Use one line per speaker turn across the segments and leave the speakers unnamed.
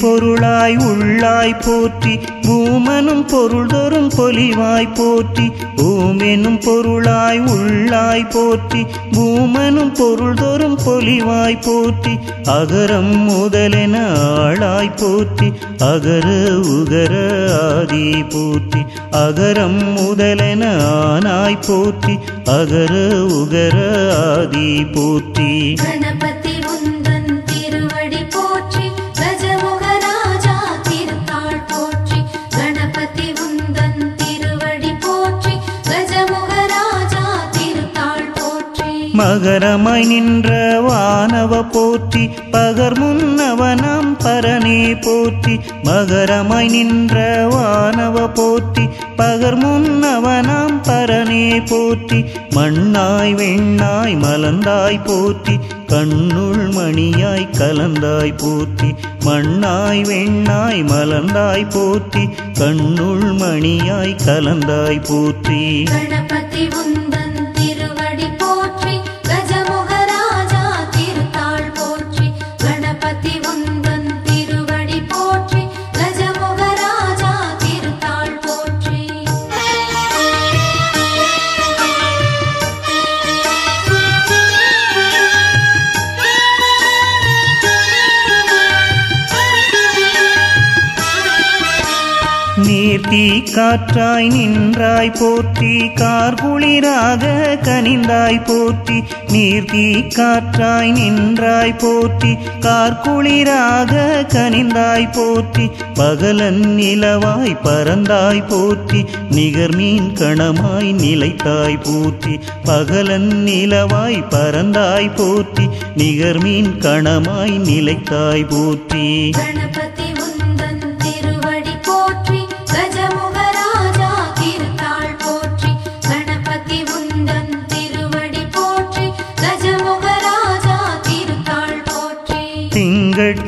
பொருளாய் உள்ளாய் போற்றி பூமனும் பொருள் தோறும் பொலிவாய் போற்றி பூமெனும் பொருளாய் உள்ளாய் போற்றி பூமனும் பொருள் தோறும் பொலிவாய் போற்றி அகரம் முதலென ஆளாய் போற்றி அகர உகர ஆதி போற்றி அகரம் முதலென ஆனாய் போற்றி அகர உகர ஆதி போற்றி. மகரமாய் நின்ற வானவ போற்றி பகர் முன்னவனாம் பரனே போற்றி. மகரமாய் நின்ற வானவ போற்றி பகர் முன்னவனாம் பரனே போற்றி. மண்ணாய் வெண்ணாய் மலந்தாய் போற்றி. கண்ணுள் மணியாய் கலந்தாய் போற்றி. மண்ணாய் வெண்ணாய் மலந்தாய் போற்றி. கண்ணுள் மணியாய் கலந்தாய் போற்றி.
திருவடி போற்றி. போற்றி
காற்றாய் நின்றாய் போற்றி கார்குளிராக கனிந்தாய் போற்றி நீர்த்தி காற்றாய் நின்றாய் போற்றி கார்குளிராக கனிந்தாய் போற்றி பகலன் நிலவாய் பறந்தாய் போற்றி நிகர்மீன் கணமாய் நிலைத்தாய் போற்றி பகலன் நிலவாய் பறந்தாய் போற்றி நிகர்மீன் கணமாய் நிலைத்தாய் போற்றி.
கணபதி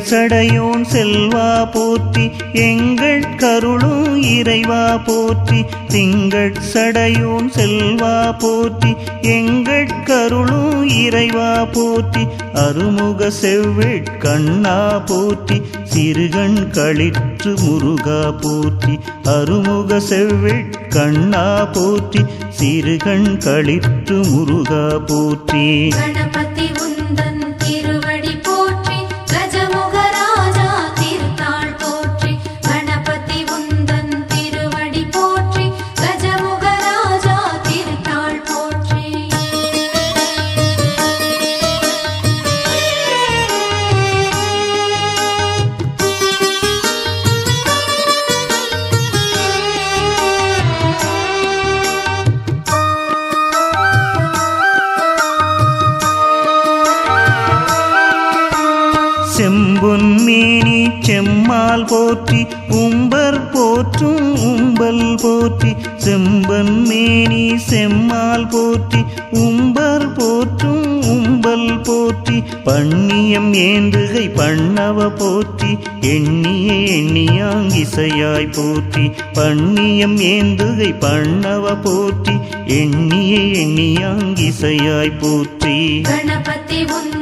திங்கள் சடையோன் செல்வா போற்றி எங்கள் கருளும் இறைவா போற்றி திங்கள் சடையோன் செல்வா போற்றி எங்கள் கருளும் இறைவா போற்றி அருமுக செவ்விட் கண்ணா போற்றி சிறுகண் களிற்று முருகா போற்றி அருமுக செவ்விட் கண்ணா போற்றி சிறுகண் களிற்று முருகா போற்றி. மேனி செம்மால் போற்றி உம்பர் போற்றும் உம்பல் போற்றி. செம்பன் மேனி செம்மால் போற்றி உம்பர் போற்றும் உம்பல் போற்றி. பண்ணியம் ஏந்துகை பண்ணவ போற்றி எண்ணிய எண்ணியாங்கிசையாய் போற்றி. பண்ணியம் ஏந்துகை பண்ணவ போற்றி எண்ணிய எண்ணியாங்கிசையாய் போற்றி.
கணபதி உந்தன்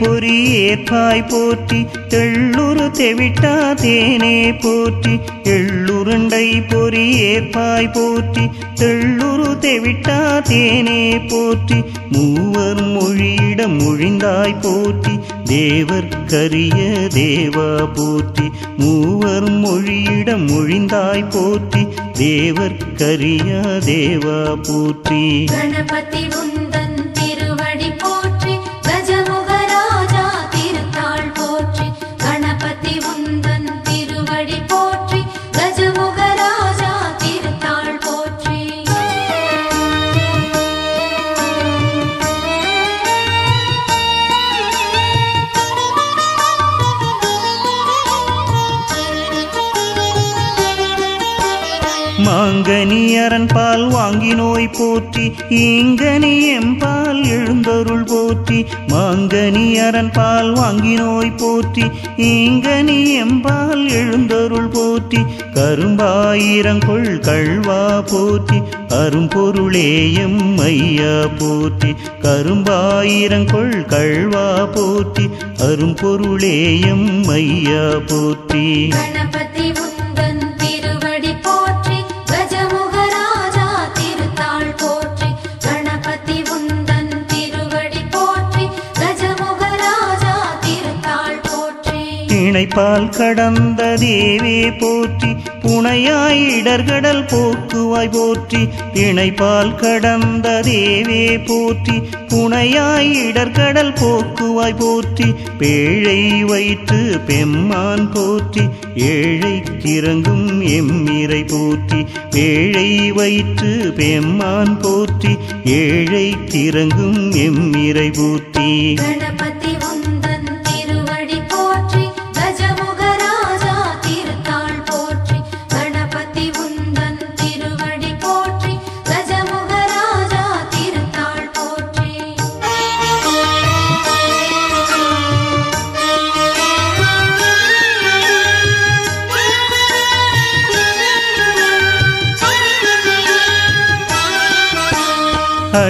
எள்ளுருண்டை பொறி போற்றி தெள்ளுரு தெவிட்டா தேனே போற்றி. எள்ளுருண்டை பொறி ஏற்பாய் போற்றி தெள்ளுரு தெவிட்டா தேனே போற்றி. மூவர் மொழியிடம் மொழிந்தாய் போற்றி தேவர் கரிய தேவா போற்றி. மூவர் மொழியிடம் மொழிந்தாய் போற்றி தேவர் கரிய தேவா போற்றி.
கணபதி உந்த
மாங்கனி அரண் பால் வாங்கி நோய் போற்றி ஈங்கனி எம்பால் எழுந்தருள் போற்றி. மாங்கனி அரண் பால் வாங்கி நோய் போற்றி ஈங்கனி எம்பால் எழுந்தருள் போற்றி. கரும்பாயிரங்கொள் கழ்வா போற்றி அரும்பொருளேயம் ஐயா போற்றி. கரும்பாயிரங்கொள் கழ்வா போற்றி அரும்பொருளேயம் ஐயா போற்றி.
கணபதி உந்தன்
பால் கடந்த தேவே போற்றி புனையாய் இடர்கடல் போக்குவாய் போற்றி இணைப்பால் கடந்த தேவே போற்றி புனையாய் இடர்கடல் போக்குவாய் போற்றி பேழை வைத்து பெம்மான் போற்றி ஏழை கிறங்கும் எம்மிரை போற்றி பேழை வைத்து பெம்மான் போற்றி ஏழை கிறங்கும் எம்மிரை போற்றி.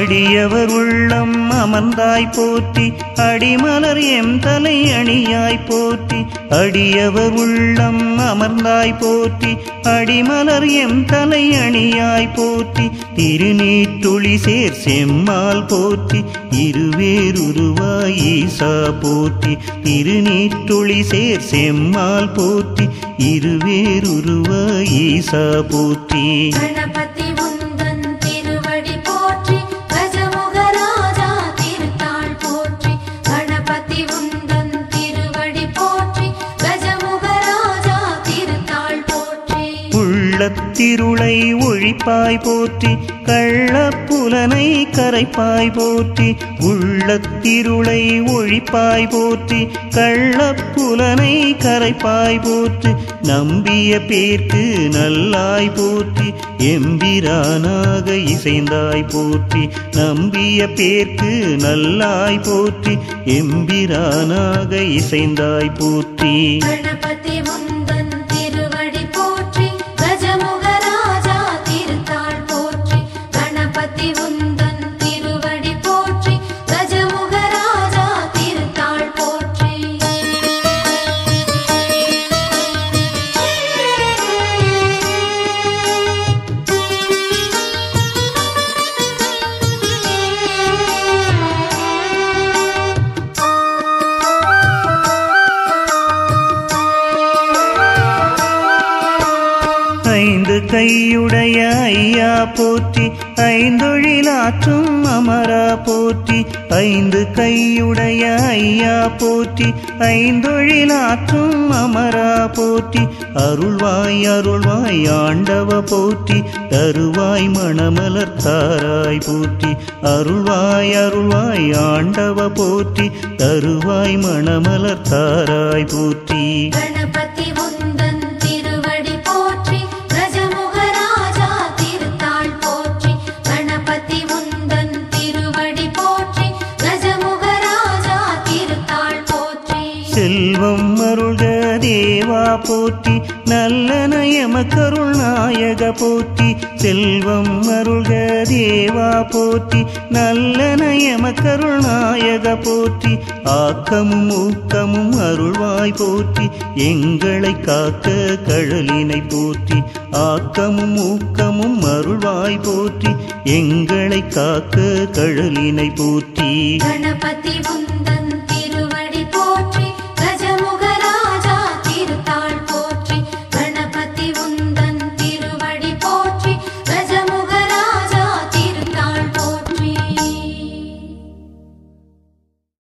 அடியவர் உள்ளம் அமர்ந்தாய் போற்றி அடிமலர் எம் தலை அணியாய் போற்றி அடியவர் உள்ளம் அமர்ந்தாய் போற்றி அடிமலர் எம் தலை அணியாய் போற்றி திருநீற்றுளி சேர் செம்மால் போற்றி இருவேருருவாய் ஈசா போற்றி திருநீற்றுளி சேர் செம்மால் போற்றி இருவேருருவாய் ஈசா போற்றி. உள்ளத்திருளை ஒழிப்பாய் போற்றி கள்ளப்புலனை கரைப்பாய் போற்றி உள்ளத்திருளை ஒழிப்பாய் போற்றி கள்ளப்புலனை கரைப்பாய் போற்றி நம்பிய பேர்க்கு நல்லாய் போற்றி எம்பிரானாக இசைந்தாய் போற்றி நம்பிய பேர்க்கு நல்லாய் போற்றி எம்பிரானாக இசைந்தாய் போற்றி. கையுடைய ஐயா போற்றி ஐந்தொழிலாற்றும் அமரா போற்றி ஐந்து கையுடைய ஐயா போற்றி ஐந்தொழிலாற்றும் அமரா போற்றி அருள்வாய் அருள்வாய் ஆண்டவ போற்றி தருவாய் மணமலர் தாராய் போற்றி அருள்வாய் அருள்வாய் ஆண்டவ போற்றி தருவாய் மணமலர் தாராய் போற்றி.
கணபதி போற்றி
செல்வம் அருள்க தேவா போற்றி நல்ல எமக்கருள் நாயக போற்றி ஆக்கமும் ஊக்கமும் அருள்வாய் போற்றி எங்களை காக்க கழலினை போற்றி ஆக்கமும் ஊக்கமும் அருள்வாய் போற்றி எங்களை காக்க கழலினை போற்றி.
கணபதி